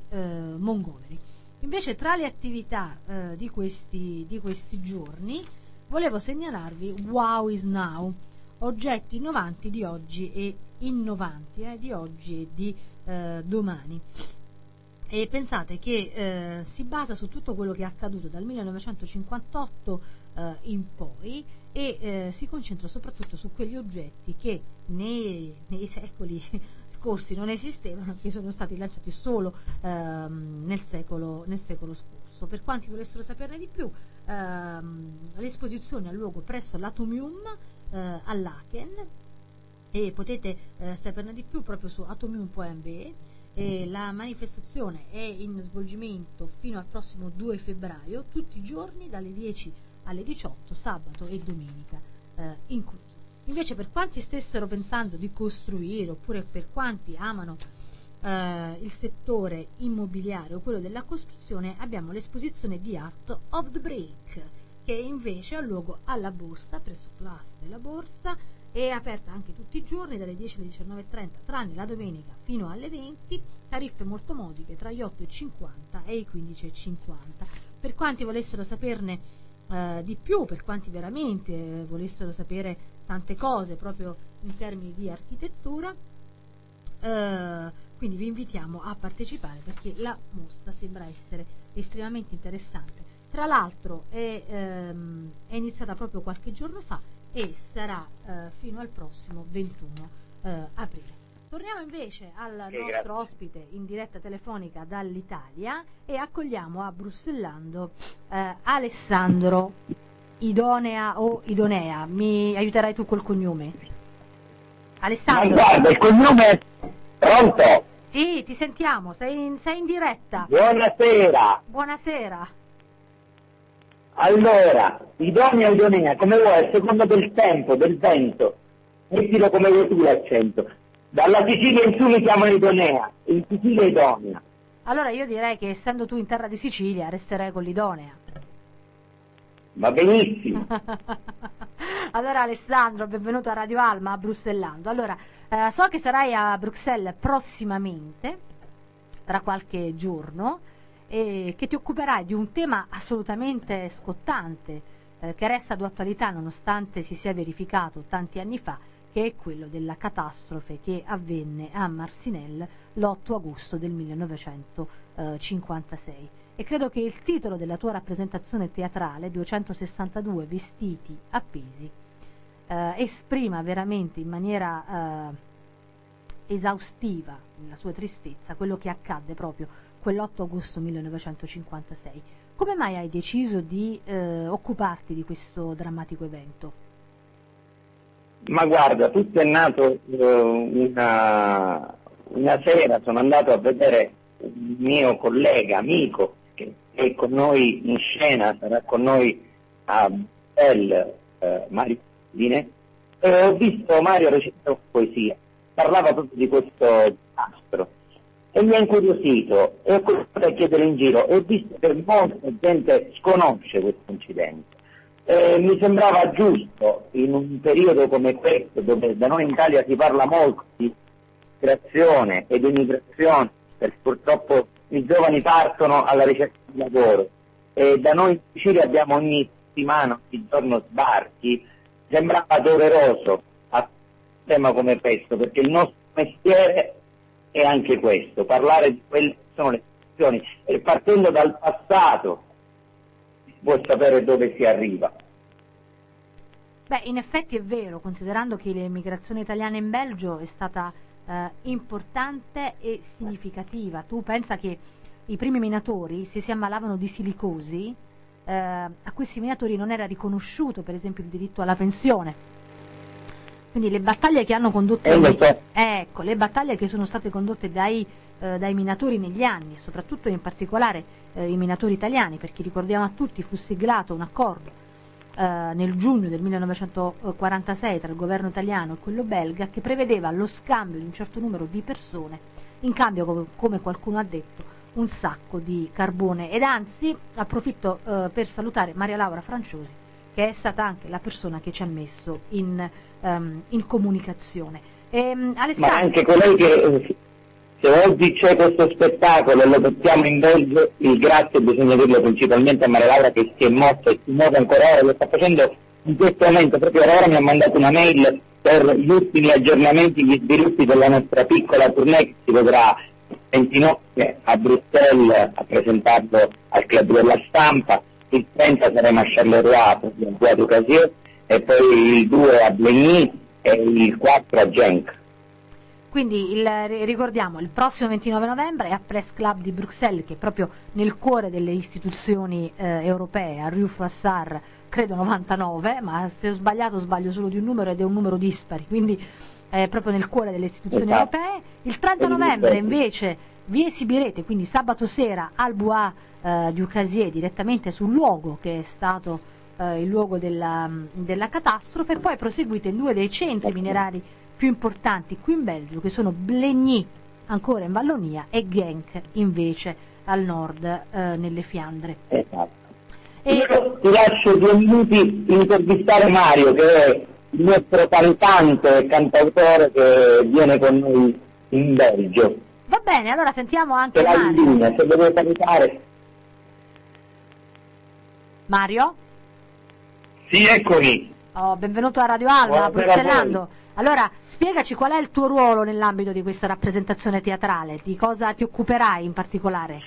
Montgomery. Invece tra le attività eh, di, questi, di questi giorni volevo segnalarvi Wow is Now, oggetti innovanti di oggi e innovanti eh, di oggi e di eh, domani. E pensate che eh, si basa su tutto quello che è accaduto dal 1958 eh, in poi e eh, si concentra soprattutto su quegli oggetti che nei, nei secoli scorsi non esistevano, che sono stati lanciati solo ehm, nel, secolo, nel secolo scorso. Per quanti volessero saperne di più, ehm, l'esposizione ha luogo presso l'Atomium eh, all'Aken e potete eh, saperne di più proprio su atomium.mbe la manifestazione è in svolgimento fino al prossimo 2 febbraio tutti i giorni dalle 10 alle 18 sabato e domenica eh, incluso invece per quanti stessero pensando di costruire oppure per quanti amano eh, il settore immobiliare o quello della costruzione abbiamo l'esposizione di Art of the Break che invece ha luogo alla borsa presso Plus della borsa è aperta anche tutti i giorni dalle 10 alle 19.30 tranne la domenica fino alle 20 tariffe molto modiche tra gli 8,50 e i 15,50 per quanti volessero saperne eh, di più per quanti veramente eh, volessero sapere tante cose proprio in termini di architettura eh, quindi vi invitiamo a partecipare perché la mostra sembra essere estremamente interessante. Tra l'altro è, ehm, è iniziata proprio qualche giorno fa e sarà eh, fino al prossimo 21 eh, aprile. Torniamo invece al Sì, nostro grazie. ospite in diretta telefonica dall'Italia e accogliamo a Bruxellando eh, Alessandro Idonea o Idonea. Mi aiuterai tu col cognome? Ma Alessandro, guarda, il cognome è pronto. sì, ti sentiamo, sei in, sei in diretta. Buonasera. Buonasera. Allora, idonea idonea, come vuoi, a seconda del tempo, del vento, mettilo come vuoi tu l'accento. Dalla Sicilia in su mi chiamano idonea, in Sicilia idonea. Allora io direi che essendo tu in terra di Sicilia resterei con l'idonea. Va benissimo. allora Alessandro, benvenuto a Radio Alma a Bruxellando. Allora, eh, so che sarai a Bruxelles prossimamente, tra qualche giorno, e che ti occuperai di un tema assolutamente scottante, eh, che resta d'attualità nonostante si sia verificato tanti anni fa, che è quello della catastrofe che avvenne a Marcinelle l'8 agosto del 1956. E credo che il titolo della tua rappresentazione teatrale, 262 vestiti appesi, eh, esprima veramente in maniera eh, esaustiva la sua tristezza quello che accadde proprio quell'8 agosto 1956. Come mai hai deciso di eh, occuparti di questo drammatico evento? Ma guarda, tutto è nato eh, una, una, sera, sono andato a vedere un mio collega, amico, che è con noi in scena, sarà con noi a Bell, eh, Mario Fine, e ho visto Mario recitare poesia, parlava proprio di questo disastro e mi ha incuriosito. E ho cominciato a chiedere in giro. E ho visto che molta gente sconosce questo incidente. Eh, mi sembrava giusto in un periodo come questo, dove da noi in Italia si parla molto di migrazione ed immigrazione, perché purtroppo i giovani partono alla ricerca di lavoro. E da noi in Sicilia abbiamo ogni settimana, ogni giorno sbarchi, sembrava doveroso a un tema come questo, perché il nostro mestiere è anche questo, parlare di quelle che sono le situazioni e partendo dal passato vuol sapere dove si arriva. Beh, in effetti è vero, considerando che l'emigrazione italiana in Belgio è stata eh, importante e significativa. Tu pensa che i primi minatori, se si ammalavano di silicosi, eh, a questi minatori non era riconosciuto, per esempio, il diritto alla pensione. Quindi le battaglie che hanno condotto, eh, ecco, le battaglie che sono state condotte dai eh, dai minatori negli anni, soprattutto in particolare eh, i minatori italiani, perché ricordiamo a tutti fu siglato un accordo eh, nel giugno del 1946 tra il governo italiano e quello belga che prevedeva lo scambio di un certo numero di persone in cambio, come, come qualcuno ha detto, un sacco di carbone. Ed anzi, approfitto eh, per salutare Maria Laura Franciosi, che è stata anche la persona che ci ha messo in, um, in comunicazione. E, ehm, Ma anche colei che se oggi c'è questo spettacolo e lo portiamo in Belgio, il grazie bisogna dirlo principalmente a Maria Laura che si è mossa e si muove ancora ora, lo sta facendo in questo momento, proprio ora mi ha mandato una mail per gli ultimi aggiornamenti, gli sviluppi della nostra piccola tournée che si vedrà il 29 a Bruxelles a presentarlo al Club della Stampa, il 30 saremo a Charleroi per la Occasion e poi il 2 a Blegny e il 4 a Genk. Quindi il, ricordiamo il prossimo 29 novembre a Press Club di Bruxelles, che è proprio nel cuore delle istituzioni eh, europee, a Rue Froissart, credo 99, ma se ho sbagliato sbaglio solo di un numero ed è un numero dispari, quindi è proprio nel cuore delle istituzioni esatto. europee. Il 30 novembre invece vi esibirete, quindi sabato sera al Bois eh, du Casier, direttamente sul luogo che è stato eh, il luogo della, della catastrofe, e poi proseguite in due dei centri minerari più importanti qui in Belgio, che sono Blegny, ancora in Vallonia, e Genk, invece, al nord, eh, nelle Fiandre. Esatto. E... Io ti lascio due minuti intervistare Mario, che è il nostro cantante e cantautore che viene con noi in Belgio. Va bene, allora sentiamo anche Mario. Linea, se deve salutare. Mario? Sì, eccomi. Oh, benvenuto a Radio Alba, Bruxellando. Allora, spiegaci qual è il tuo ruolo nell'ambito di questa rappresentazione teatrale, di cosa ti occuperai in particolare?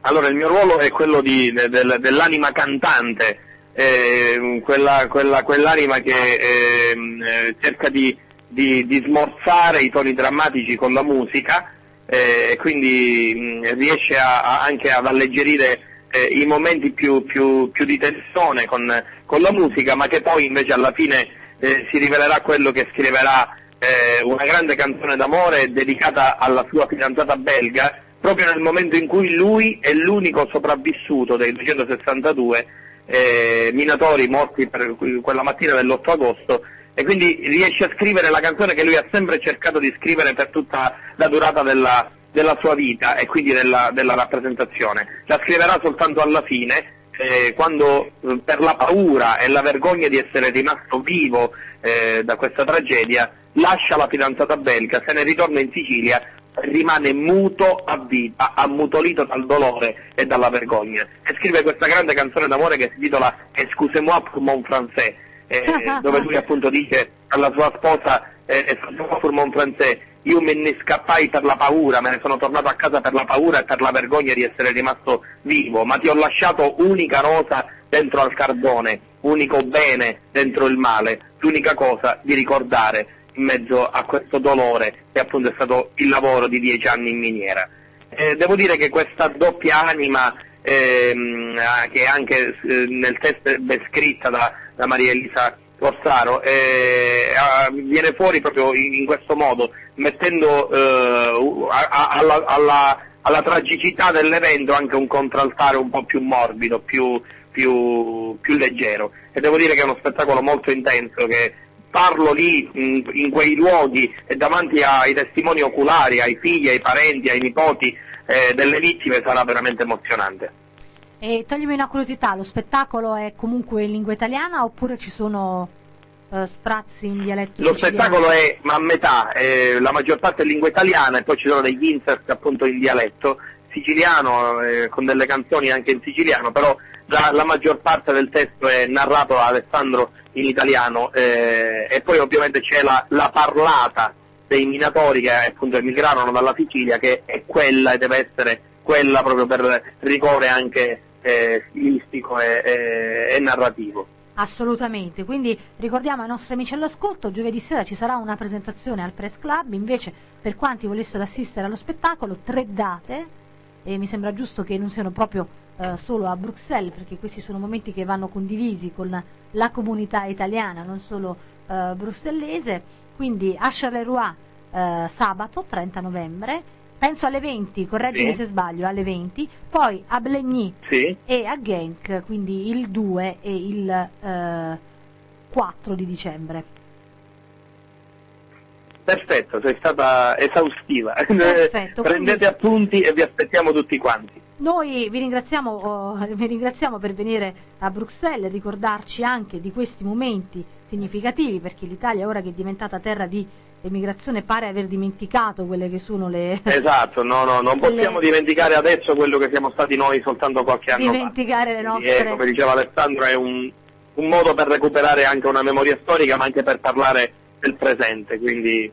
Allora, il mio ruolo è quello di, de, de, dell'anima cantante, eh, quella, quella, quell'anima che eh, cerca di, di, di, smorzare i toni drammatici con la musica eh, e quindi mh, riesce a, a, anche ad alleggerire eh, i momenti più, più, più di tensione con, con la musica, ma che poi invece alla fine eh, si rivelerà quello che scriverà eh, una grande canzone d'amore dedicata alla sua fidanzata belga, proprio nel momento in cui lui è l'unico sopravvissuto dei 262 eh, minatori morti per quella mattina dell'8 agosto e quindi riesce a scrivere la canzone che lui ha sempre cercato di scrivere per tutta la durata della, della sua vita e quindi della, della, rappresentazione. La scriverà soltanto alla fine, eh, quando eh, per la paura e la vergogna di essere rimasto vivo eh, da questa tragedia lascia la fidanzata belga, se ne ritorna in Sicilia rimane muto a vita, ammutolito dal dolore e dalla vergogna. E scrive questa grande canzone d'amore che si intitola Excusez-moi pour mon français, eh, dove lui appunto dice alla sua sposa eh, Excusez-moi pour mon français, io me ne scappai per la paura, me ne sono tornato a casa per la paura e per la vergogna di essere rimasto vivo, ma ti ho lasciato unica rosa dentro al carbone, unico bene dentro il male, l'unica cosa di ricordare in mezzo a questo dolore che appunto è stato il lavoro di dieci anni in miniera. Eh, devo dire che questa doppia anima ehm, che anche eh, nel testo è descritta da, da Maria Elisa Corsaro eh, viene fuori proprio in, questo modo, mettendo eh, alla, alla, alla, tragicità dell'evento anche un contraltare un po' più morbido, più, più, più leggero. E devo dire che è uno spettacolo molto intenso che farlo lì in, in quei luoghi e davanti ai testimoni oculari, ai figli, ai parenti, ai nipoti eh, delle vittime sarà veramente emozionante. E toglimi una curiosità, lo spettacolo è comunque in lingua italiana oppure ci sono uh, sprazzi in dialetto Lo spettacolo è a metà, eh, la maggior parte è in lingua italiana e poi ci sono degli insert appunto in dialetto siciliano, eh, con delle canzoni anche in siciliano, però la, la maggior parte del testo è narrato da Alessandro in italiano eh, e poi ovviamente c'è la, la, parlata dei minatori che appunto emigrarono dalla Sicilia che è quella e deve essere quella proprio per rigore anche eh, stilistico e, e, e narrativo. Assolutamente, quindi ricordiamo ai nostri amici all'ascolto, giovedì sera ci sarà una presentazione al Press Club, invece per quanti volessero assistere allo spettacolo, tre date, e mi sembra giusto che non siano proprio eh, solo a Bruxelles, perché questi sono momenti che vanno condivisi con la comunità italiana, non solo eh, brussellese. Quindi a Charleroi eh, sabato 30 novembre, penso alle 20, correggimi sì. se sbaglio, alle 20, poi a Blegny sì. e a Genk, quindi il 2 e il 4 di dicembre. Perfetto, sei stata esaustiva. Perfetto, Prendete quindi... appunti e vi aspettiamo tutti quanti. Noi vi ringraziamo, oh, vi ringraziamo, per venire a Bruxelles e ricordarci anche di questi momenti significativi perché l'Italia ora che è diventata terra di emigrazione pare aver dimenticato quelle che sono le... Esatto, no, no, non possiamo le... dimenticare adesso quello che siamo stati noi soltanto qualche anno dimenticare fa. le nostre... E, come diceva Alessandro è un, un, modo per recuperare anche una memoria storica ma anche per parlare del presente, quindi...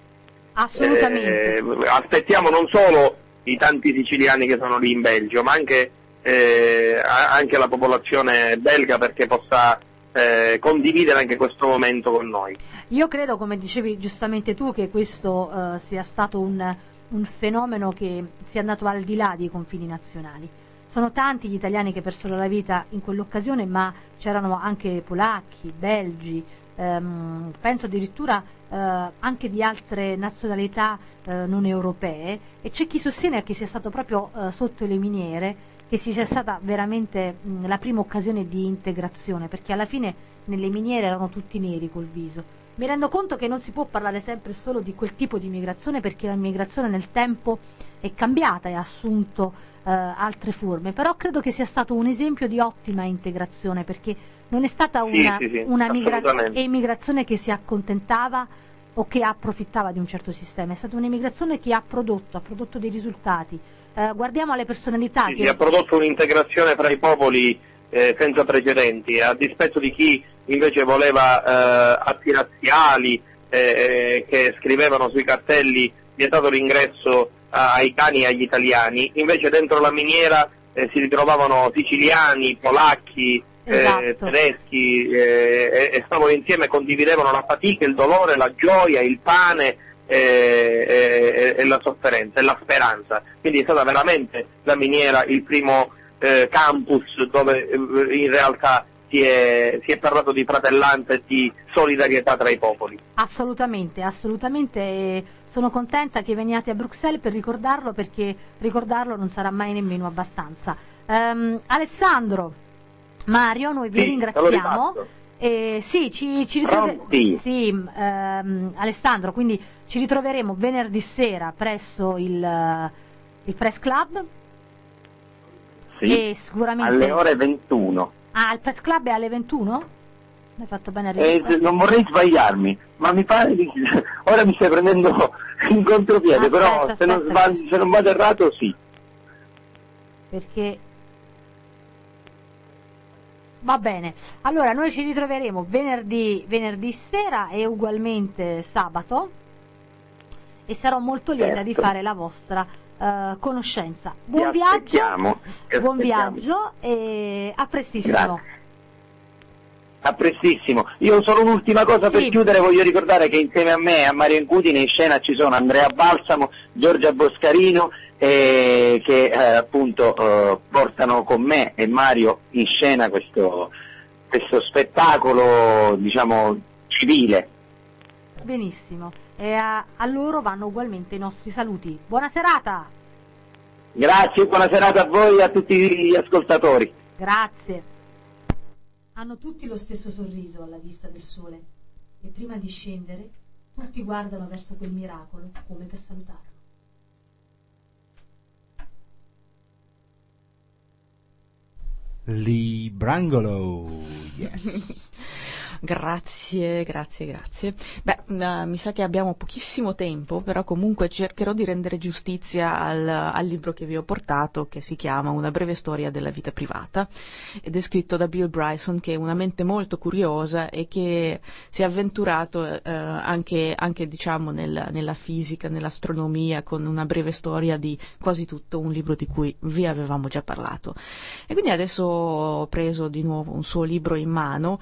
Assolutamente. Eh, aspettiamo non solo i tanti siciliani che sono lì in Belgio, ma anche, eh, anche la popolazione belga perché possa eh, condividere anche questo momento con noi. Io credo, come dicevi giustamente tu, che questo eh, sia stato un, un, fenomeno che sia andato al di là dei confini nazionali. Sono tanti gli italiani che persero la vita in quell'occasione, ma c'erano anche polacchi, belgi, ehm, penso addirittura eh, anche di altre nazionalità eh, non europee e c'è chi sostiene che sia stato proprio eh, sotto le miniere che sia stata veramente mh, la prima occasione di integrazione, perché alla fine nelle miniere erano tutti neri col viso. Mi rendo conto che non si può parlare sempre solo di quel tipo di immigrazione perché l'immigrazione nel tempo è cambiata e ha assunto eh, altre forme, però credo che sia stato un esempio di ottima integrazione perché non è stata una, sì, sì, sì, una migra- immigrazione che si accontentava o che approfittava di un certo sistema, è stata un'immigrazione che ha prodotto, ha prodotto dei risultati. Eh, guardiamo alle personalità. Sì, che... ha prodotto un'integrazione tra i popoli eh, senza precedenti, a dispetto di chi invece voleva eh, atti razziali, eh, eh, che scrivevano sui cartelli vietato l'ingresso ai cani e agli italiani, invece dentro la miniera eh, si ritrovavano siciliani, polacchi, esatto. eh, tedeschi eh, e stavano insieme, condividevano la fatica, il dolore, la gioia, il pane e, e la sofferenza e la speranza. Quindi è stata veramente la miniera il primo eh, campus dove in realtà si è, si è parlato di fratellanza e di solidarietà tra i popoli. Assolutamente, assolutamente. Sono contenta che veniate a Bruxelles per ricordarlo perché ricordarlo non sarà mai nemmeno abbastanza. Um, Alessandro, Mario, noi vi Sì, ringraziamo. Eh, sì, ci, ci ritroveremo. Sì, ehm, Alessandro, quindi ci ritroveremo venerdì sera presso il, il Press Club. Sì, sicuramente. alle ore 21. Ah, il Press Club è alle 21? Hai fatto bene a Eh, non vorrei sbagliarmi, ma mi pare di... ora mi stai prendendo in contropiede, Aspetta, però se non, aspetta. sbaglio- se non vado errato sì. perché va bene allora noi ci ritroveremo venerdì, venerdì sera e ugualmente sabato e sarò molto lieta di Certo. fare la vostra eh, conoscenza buon viaggio aspettiamo, ti buon viaggio e a prestissimo Grazie. A prestissimo. Io solo un'ultima cosa per Sì. chiudere, voglio ricordare che insieme a me e a Mario Incudine in scena ci sono Andrea Balsamo, Giorgia Boscarino eh, che eh, appunto eh, portano con me e Mario in scena questo, questo spettacolo diciamo civile. benissimo e a, a loro vanno ugualmente i nostri saluti buona serata Grazie, buona serata a voi e a tutti gli ascoltatori. Grazie. Hanno tutti lo stesso sorriso alla vista del sole e prima di scendere tutti guardano verso quel miracolo come per salutarlo. Librangolo, yes. Grazie, grazie, grazie. Beh, eh, mi sa che abbiamo pochissimo tempo, però comunque cercherò di rendere giustizia al, al libro che vi ho portato, che si chiama Una breve storia della vita privata, ed è scritto da Bill Bryson, che è una mente molto curiosa e che si è avventurato eh, anche, anche, diciamo, nel- nella fisica, nell'astronomia, con una breve storia di quasi tutto, un libro di cui vi avevamo già parlato. E quindi adesso ho preso di nuovo un suo libro in mano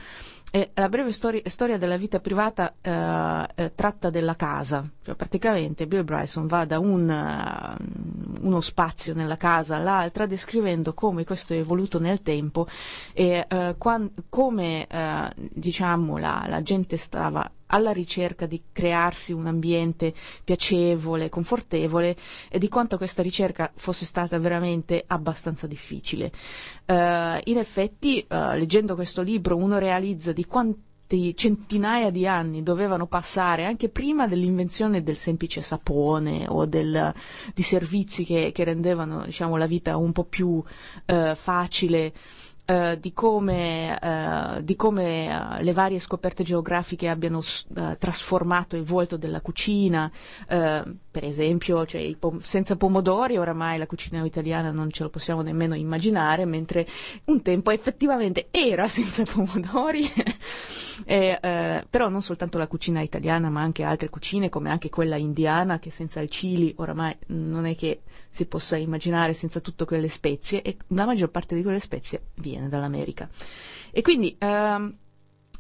e la breve stori- storia della vita privata eh, eh, tratta della casa, cioè praticamente Bill Bryson va da un, eh, uno spazio nella casa all'altra descrivendo come questo è evoluto nel tempo e eh, quan- come eh, diciamo la, la gente stava alla ricerca di crearsi un ambiente piacevole, confortevole e di quanto questa ricerca fosse stata veramente abbastanza difficile. Eh, in effetti, eh, leggendo questo libro, uno realizza di quanti centinaia di anni dovevano passare anche prima dell'invenzione del semplice sapone o del- di servizi che, che rendevano diciamo, la vita un po' più eh, facile. Eh, di come, eh, di come eh, le varie scoperte geografiche abbiano eh, trasformato il volto della cucina, eh, per esempio, cioè, pom- senza pomodori oramai la cucina italiana non ce lo possiamo nemmeno immaginare, mentre un tempo effettivamente era senza pomodori, E, però non soltanto la cucina italiana, ma anche altre cucine, come anche quella indiana, che senza il chili oramai non è che si possa immaginare senza tutte quelle spezie, e la maggior parte di quelle spezie viene dall'America. E quindi ehm,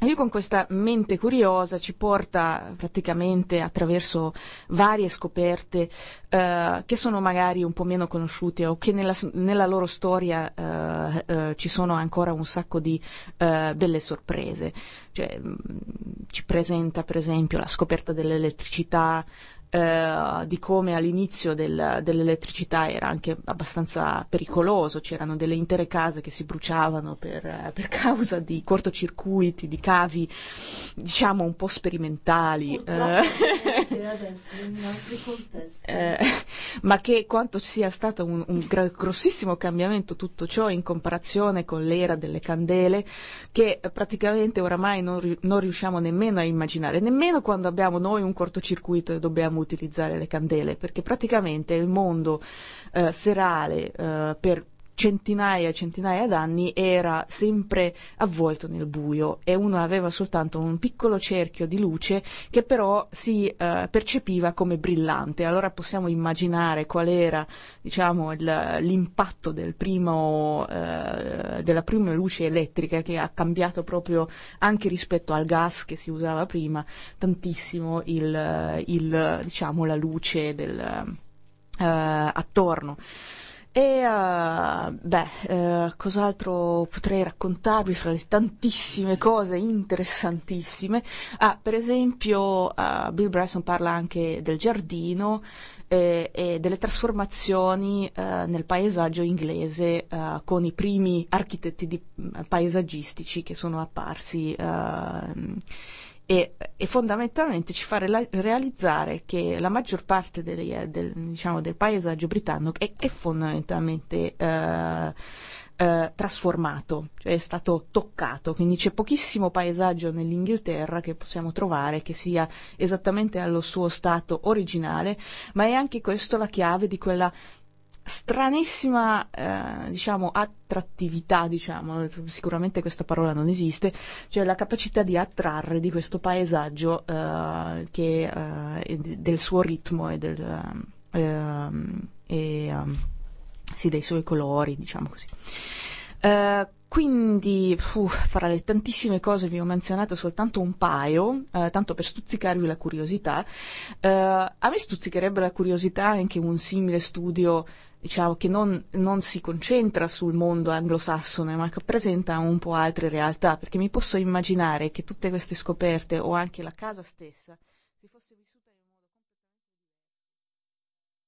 io con questa mente curiosa ci porta praticamente attraverso varie scoperte eh, che sono magari un po' meno conosciute o che nella, nella loro storia eh, eh, ci sono ancora un sacco di eh, belle sorprese. Cioè, mh, ci presenta per esempio la scoperta dell'elettricità, eh, di come all'inizio del- dell'elettricità era anche abbastanza pericoloso, c'erano delle intere case che si bruciavano per, eh, per causa di cortocircuiti, di cavi diciamo un po' sperimentali. eh. Eh, ma che quanto sia stato un, un gra- grossissimo cambiamento tutto ciò in comparazione con l'era delle candele, che praticamente oramai non, non riusciamo nemmeno a immaginare, nemmeno quando abbiamo noi un cortocircuito e dobbiamo utilizzare le candele, perché praticamente il mondo eh, serale eh, per centinaia e centinaia d'anni era sempre avvolto nel buio e uno aveva soltanto un piccolo cerchio di luce che però si eh, percepiva come brillante. Allora possiamo immaginare qual era diciamo, il- l'impatto del primo, eh, della prima luce elettrica che ha cambiato proprio anche rispetto al gas che si usava prima tantissimo il, il, diciamo, la luce del, eh, attorno. E uh, beh, uh, cos'altro potrei raccontarvi fra le tantissime cose interessantissime? Ah, per esempio, uh, Bill Bryson parla anche del giardino e delle trasformazioni nel paesaggio inglese con i primi architetti di, paesaggistici che sono apparsi e, e, fondamentalmente ci fa re- realizzare che la maggior parte delle, del, diciamo, del, paesaggio britannico è, è fondamentalmente eh, eh, trasformato, cioè è stato toccato, quindi c'è pochissimo paesaggio nell'Inghilterra che possiamo trovare che sia esattamente allo suo stato originale, ma è anche questo la chiave di quella stranissima eh, diciamo attrattività diciamo sicuramente questa parola non esiste cioè la capacità di attrarre di questo paesaggio eh, che eh, del suo ritmo e del ehm, e, um, sì, dei suoi colori diciamo così Uh, quindi, uh, fra le tantissime cose vi ho menzionato soltanto un paio, uh, tanto per stuzzicarvi la curiosità. Uh, a me stuzzicherebbe la curiosità anche un simile studio diciamo, che non, non, si concentra sul mondo anglosassone, ma che presenta un po' altre realtà, perché mi posso immaginare che tutte queste scoperte o anche la casa stessa